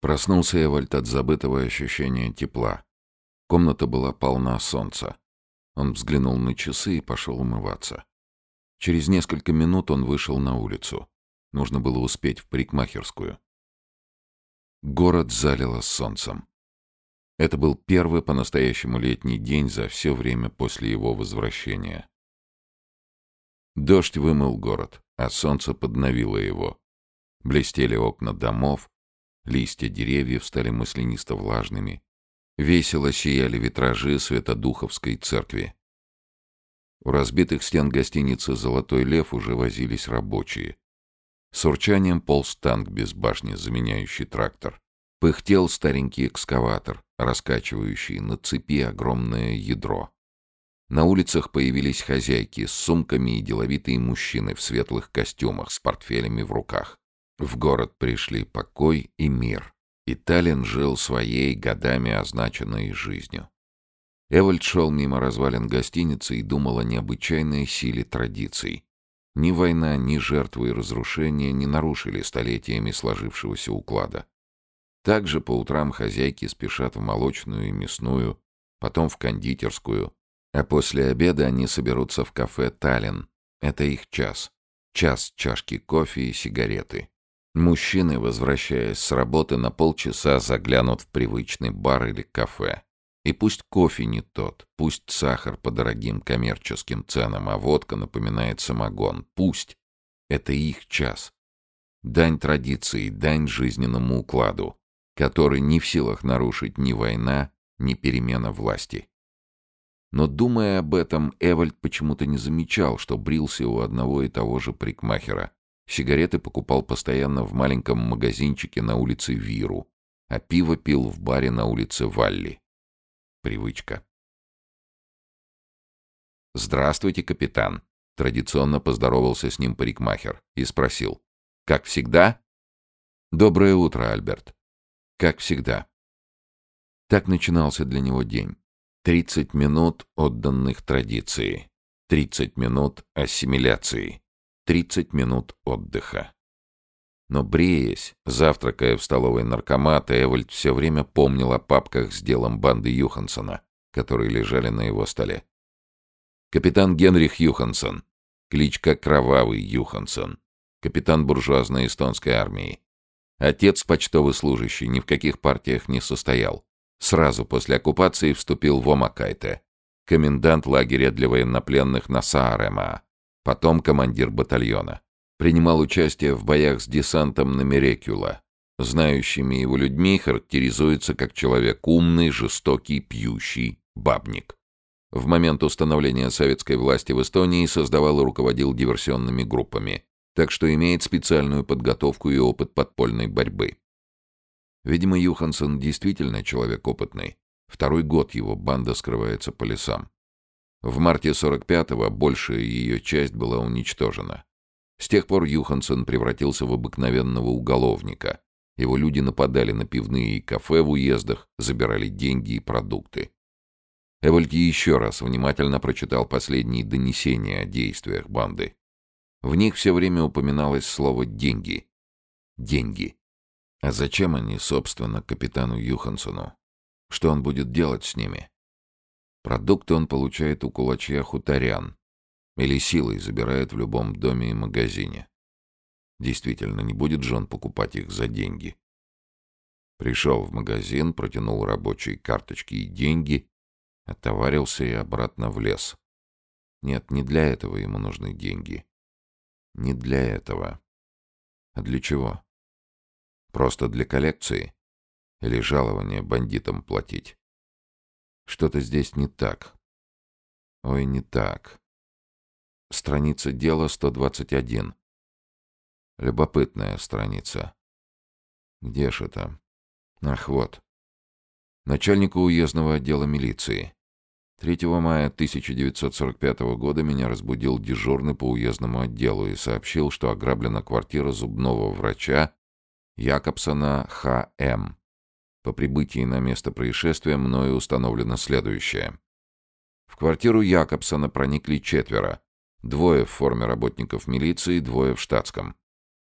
Проснулся Эвальд от забытого ощущения тепла. Комната была полна солнца. Он взглянул на часы и пошел умываться. Через несколько минут он вышел на улицу. Нужно было успеть в парикмахерскую. Город залило солнцем. Это был первый по-настоящему летний день за все время после его возвращения. Дождь вымыл город, а солнце подновило его. Блестели окна домов, листья деревьев стали мысленисто-влажными. Весело сияли витражи Святодуховской церкви. У разбитых стен гостиницы «Золотой лев» уже возились рабочие. С урчанием полз танк без башни, заменяющий трактор. Пыхтел старенький экскаватор, раскачивающий на цепи огромное ядро. На улицах появились хозяйки с сумками и деловитые мужчины в светлых костюмах с портфелями в руках. В город пришли покой и мир. И Таллин жил своей годами означенной жизнью. Эвальд шел мимо развалин гостиницы и думал о необычайной силе традиций. Ни война, ни жертвы и разрушения не нарушили столетиями сложившегося уклада. Также по утрам хозяйки спешат в молочную и мясную, потом в кондитерскую, а после обеда они соберутся в кафе «Таллин». Это их час. Час чашки кофе и сигареты. Мужчины, возвращаясь с работы, на полчаса заглянут в привычный бар или кафе. И пусть кофе не тот, пусть сахар по дорогим коммерческим ценам, а водка напоминает самогон, пусть. Это их час. Дань традиции, дань жизненному укладу который не в силах нарушить ни война, ни перемена власти. Но, думая об этом, Эвальд почему-то не замечал, что брился у одного и того же прикмахера. Сигареты покупал постоянно в маленьком магазинчике на улице Виру, а пиво пил в баре на улице Валли. Привычка. «Здравствуйте, капитан», — традиционно поздоровался с ним парикмахер и спросил. «Как всегда?» «Доброе утро, Альберт. Как всегда. Так начинался для него день. Тридцать минут отданных традиции. Тридцать минут ассимиляции. Тридцать минут отдыха. Но бреясь, завтракая в столовой наркомата, Эвальд все время помнил о папках с делом банды Юхансона, которые лежали на его столе. Капитан Генрих Юхансон, кличка Кровавый Юхансон, капитан буржуазной эстонской армии, Отец почтовый служащий, ни в каких партиях не состоял. Сразу после оккупации вступил в Омакайте. Комендант лагеря для военнопленных на Саарема. Потом командир батальона. Принимал участие в боях с десантом на Мерекюла. Знающими его людьми характеризуется как человек умный, жестокий, пьющий, бабник. В момент установления советской власти в Эстонии создавал и руководил диверсионными группами так что имеет специальную подготовку и опыт подпольной борьбы. Видимо, Юхансон действительно человек опытный. Второй год его банда скрывается по лесам. В марте 45-го большая ее часть была уничтожена. С тех пор Юхансон превратился в обыкновенного уголовника. Его люди нападали на пивные и кафе в уездах, забирали деньги и продукты. Эвольки еще раз внимательно прочитал последние донесения о действиях банды. В них все время упоминалось слово «деньги». Деньги. А зачем они, собственно, капитану Юхансону? Что он будет делать с ними? Продукты он получает у кулачья хуторян или силой забирает в любом доме и магазине. Действительно, не будет же он покупать их за деньги. Пришел в магазин, протянул рабочие карточки и деньги, отоварился и обратно в лес. Нет, не для этого ему нужны деньги. Не для этого. А для чего? Просто для коллекции? Или жалование бандитам платить? Что-то здесь не так. Ой, не так. Страница дела 121. Любопытная страница. Где ж это? Ах, вот. Начальнику уездного отдела милиции. 3 мая 1945 года меня разбудил дежурный по уездному отделу и сообщил, что ограблена квартира зубного врача Якобсона Х.М. По прибытии на место происшествия мною установлено следующее. В квартиру Якобсона проникли четверо. Двое в форме работников милиции, двое в штатском.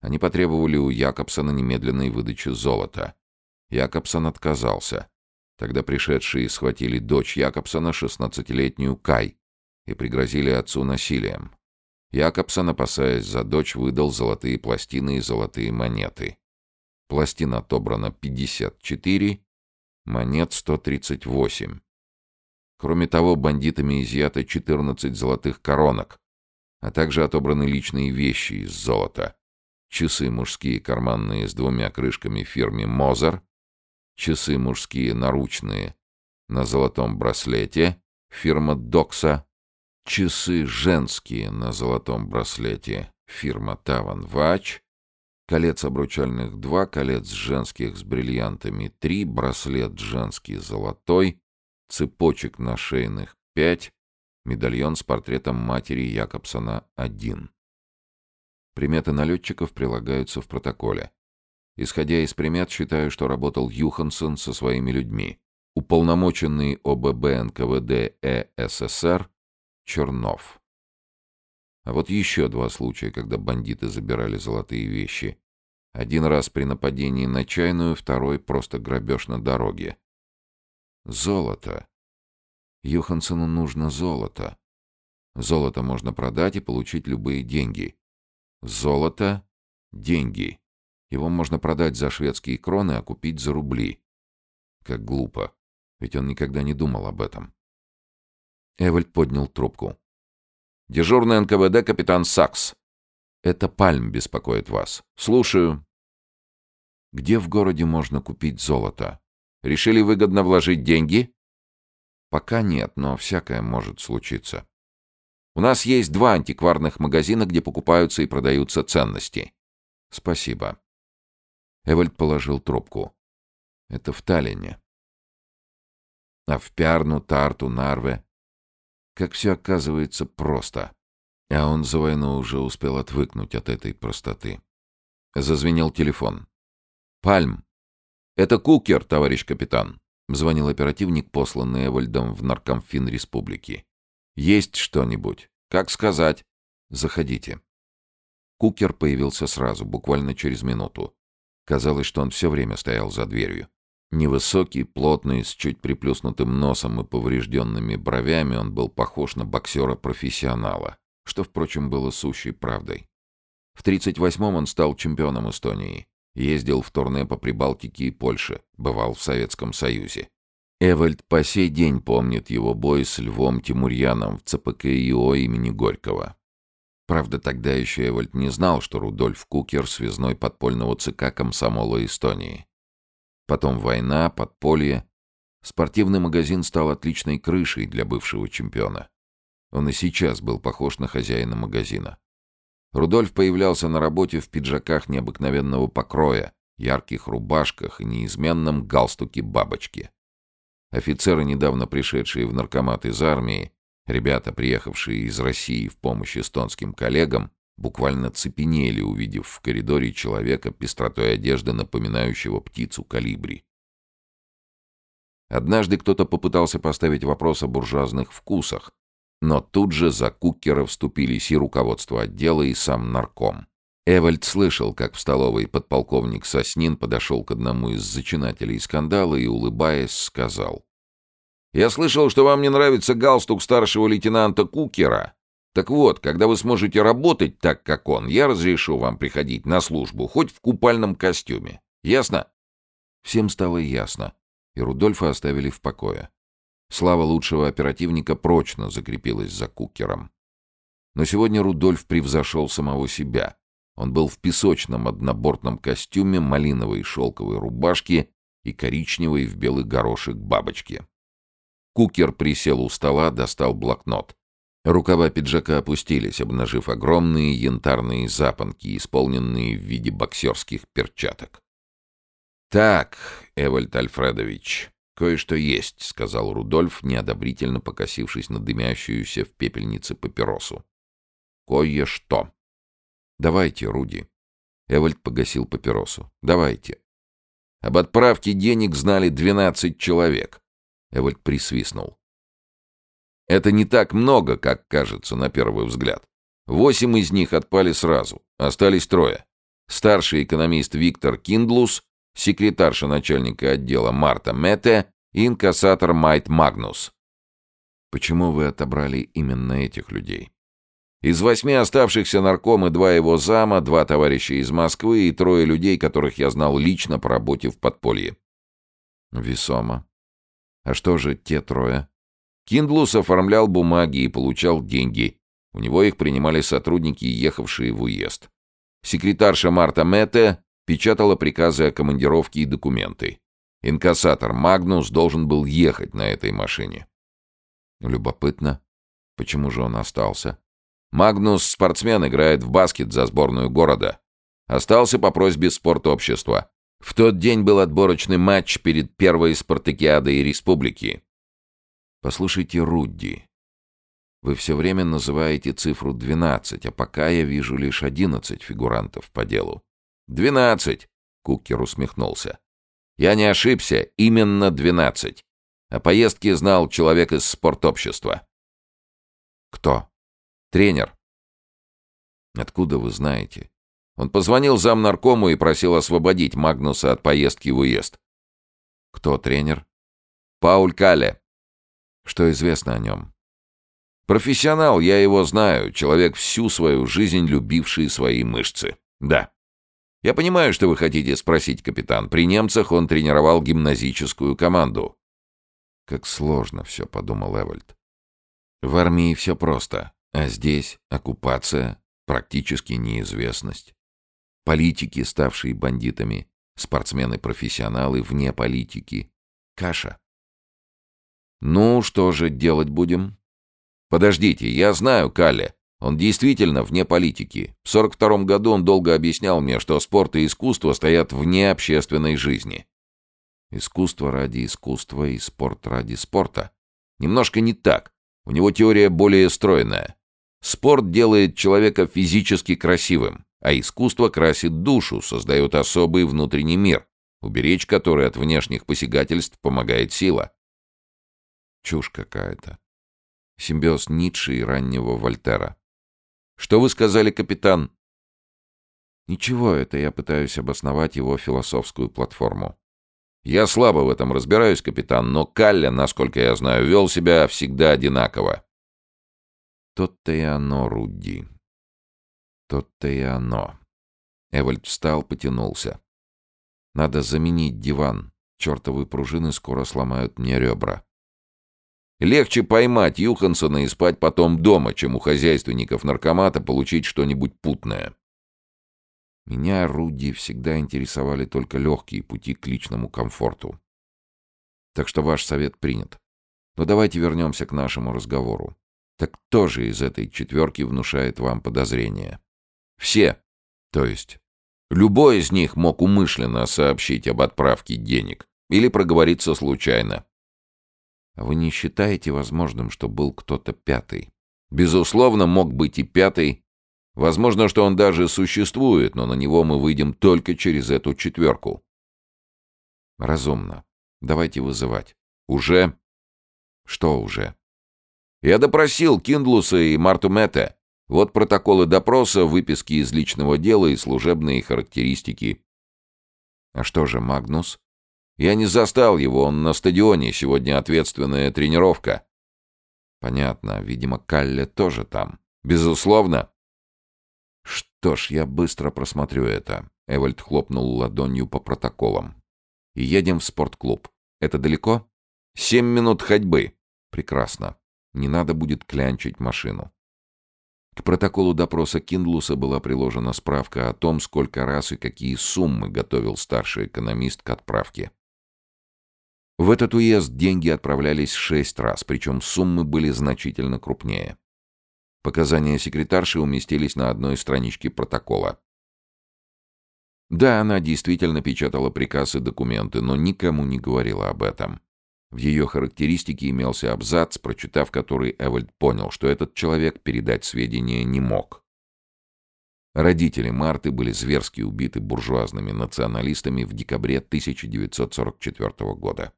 Они потребовали у Якобсона немедленной выдачи золота. Якобсон отказался. Тогда пришедшие схватили дочь Якобсона, шестнадцатилетнюю Кай, и пригрозили отцу насилием. Якобсон, опасаясь за дочь, выдал золотые пластины и золотые монеты. Пластин отобрано 54, монет 138. Кроме того, бандитами изъято 14 золотых коронок, а также отобраны личные вещи из золота. Часы мужские карманные с двумя крышками фирме «Мозер», часы мужские наручные на золотом браслете, фирма «Докса», часы женские на золотом браслете, фирма «Таван Вач», колец обручальных два, колец женских с бриллиантами три, браслет женский золотой, цепочек на шейных пять, медальон с портретом матери Якобсона один. Приметы налетчиков прилагаются в протоколе. Исходя из примет, считаю, что работал Юхансон со своими людьми. Уполномоченный ОББ НКВД э СССР Чернов. А вот еще два случая, когда бандиты забирали золотые вещи. Один раз при нападении на чайную, второй просто грабеж на дороге. Золото. Юхансону нужно золото. Золото можно продать и получить любые деньги. Золото — деньги. Его можно продать за шведские кроны, а купить за рубли. Как глупо. Ведь он никогда не думал об этом. Эвальд поднял трубку. «Дежурный НКВД капитан Сакс. Это Пальм беспокоит вас. Слушаю». «Где в городе можно купить золото?» Решили выгодно вложить деньги? Пока нет, но всякое может случиться. У нас есть два антикварных магазина, где покупаются и продаются ценности. Спасибо. Эвальд положил трубку. Это в Таллине. А в Пярну, Тарту, Нарве. Как все оказывается просто. А он за войну уже успел отвыкнуть от этой простоты. Зазвенел телефон. «Пальм!» «Это Кукер, товарищ капитан», — звонил оперативник, посланный Эвальдом в Наркомфин Республики. «Есть что-нибудь? Как сказать?» «Заходите». Кукер появился сразу, буквально через минуту. Казалось, что он все время стоял за дверью. Невысокий, плотный, с чуть приплюснутым носом и поврежденными бровями, он был похож на боксера-профессионала, что, впрочем, было сущей правдой. В 38-м он стал чемпионом Эстонии. Ездил в турне по Прибалтике и Польше, бывал в Советском Союзе. Эвальд по сей день помнит его бой с Львом Тимурьяном в ЦПКИО имени Горького. Правда, тогда еще Эвальд не знал, что Рудольф Кукер — связной подпольного ЦК комсомола Эстонии. Потом война, подполье. Спортивный магазин стал отличной крышей для бывшего чемпиона. Он и сейчас был похож на хозяина магазина. Рудольф появлялся на работе в пиджаках необыкновенного покроя, ярких рубашках и неизменном галстуке бабочки. Офицеры, недавно пришедшие в наркомат из армии, ребята, приехавшие из России в помощь эстонским коллегам, буквально цепенели, увидев в коридоре человека пестротой одежды, напоминающего птицу калибри. Однажды кто-то попытался поставить вопрос о буржуазных вкусах, но тут же за Куккера вступились и руководство отдела, и сам нарком. Эвальд слышал, как в столовой подполковник Соснин подошел к одному из зачинателей скандала и, улыбаясь, сказал. «Я слышал, что вам не нравится галстук старшего лейтенанта Кукера. Так вот, когда вы сможете работать так, как он, я разрешу вам приходить на службу, хоть в купальном костюме. Ясно?» Всем стало ясно, и Рудольфа оставили в покое. Слава лучшего оперативника прочно закрепилась за Кукером. Но сегодня Рудольф превзошел самого себя. Он был в песочном однобортном костюме, малиновой шелковой рубашке и коричневой в белый горошек бабочке. Кукер присел у стола, достал блокнот. Рукава пиджака опустились, обнажив огромные янтарные запонки, исполненные в виде боксерских перчаток. «Так, Эвальд Альфредович, «Кое-что есть», — сказал Рудольф, неодобрительно покосившись на дымящуюся в пепельнице папиросу. «Кое-что». «Давайте, Руди». Эвальд погасил папиросу. «Давайте». «Об отправке денег знали двенадцать человек». Эвальд присвистнул. «Это не так много, как кажется на первый взгляд. Восемь из них отпали сразу, остались трое. Старший экономист Виктор Киндлус, секретарша начальника отдела Марта Мете и инкассатор Майт Магнус. Почему вы отобрали именно этих людей? Из восьми оставшихся нарком и два его зама, два товарища из Москвы и трое людей, которых я знал лично по работе в подполье. Весомо. А что же те трое? Киндлус оформлял бумаги и получал деньги. У него их принимали сотрудники, ехавшие в уезд. Секретарша Марта Мете печатала приказы о командировке и документы. Инкассатор Магнус должен был ехать на этой машине. Любопытно. Почему же он остался? Магнус — спортсмен, играет в баскет за сборную города. Остался по просьбе спортобщества. В тот день был отборочный матч перед первой спартакиадой республики. Послушайте, Рудди, вы все время называете цифру 12, а пока я вижу лишь 11 фигурантов по делу. «Двенадцать!» — Кукер усмехнулся. «Я не ошибся, именно двенадцать. О поездке знал человек из спортобщества». «Кто?» «Тренер». «Откуда вы знаете?» Он позвонил замнаркому и просил освободить Магнуса от поездки в уезд. «Кто тренер?» «Пауль Кале». «Что известно о нем?» «Профессионал, я его знаю, человек всю свою жизнь любивший свои мышцы. Да». «Я понимаю, что вы хотите спросить, капитан. При немцах он тренировал гимназическую команду». «Как сложно все», — подумал Эвальд. «В армии все просто, а здесь оккупация, практически неизвестность. Политики, ставшие бандитами, спортсмены-профессионалы вне политики. Каша. «Ну, что же делать будем?» «Подождите, я знаю Калле. Он действительно вне политики. В 42 году он долго объяснял мне, что спорт и искусство стоят вне общественной жизни. Искусство ради искусства и спорт ради спорта. Немножко не так. У него теория более стройная. Спорт делает человека физически красивым, а искусство красит душу, создает особый внутренний мир, уберечь который от внешних посягательств помогает сила. Чушь какая-то. Симбиоз Ницше и раннего Вольтера. Что вы сказали, капитан? Ничего, это я пытаюсь обосновать его философскую платформу. Я слабо в этом разбираюсь, капитан, но Калля, насколько я знаю, вел себя всегда одинаково. Тот-то и оно, Рудди. Тот-то и оно. Эвальд встал, потянулся. Надо заменить диван. Чертовы пружины скоро сломают мне ребра. Легче поймать Юхансона и спать потом дома, чем у хозяйственников наркомата получить что-нибудь путное. Меня, Руди, всегда интересовали только легкие пути к личному комфорту. Так что ваш совет принят. Но давайте вернемся к нашему разговору. Так кто же из этой четверки внушает вам подозрения? Все. То есть, любой из них мог умышленно сообщить об отправке денег или проговориться случайно. Вы не считаете возможным, что был кто-то пятый? Безусловно, мог быть и пятый. Возможно, что он даже существует, но на него мы выйдем только через эту четверку. Разумно. Давайте вызывать. Уже? Что уже? Я допросил Киндлуса и Марту Мэтта. Вот протоколы допроса, выписки из личного дела и служебные характеристики. А что же Магнус? Я не застал его, он на стадионе, сегодня ответственная тренировка. Понятно, видимо, Калле тоже там. Безусловно. Что ж, я быстро просмотрю это. Эвальд хлопнул ладонью по протоколам. Едем в спортклуб. Это далеко? Семь минут ходьбы. Прекрасно. Не надо будет клянчить машину. К протоколу допроса Киндлуса была приложена справка о том, сколько раз и какие суммы готовил старший экономист к отправке. В этот уезд деньги отправлялись шесть раз, причем суммы были значительно крупнее. Показания секретарши уместились на одной страничке протокола. Да, она действительно печатала приказ и документы, но никому не говорила об этом. В ее характеристике имелся абзац, прочитав который Эвальд понял, что этот человек передать сведения не мог. Родители Марты были зверски убиты буржуазными националистами в декабре 1944 года.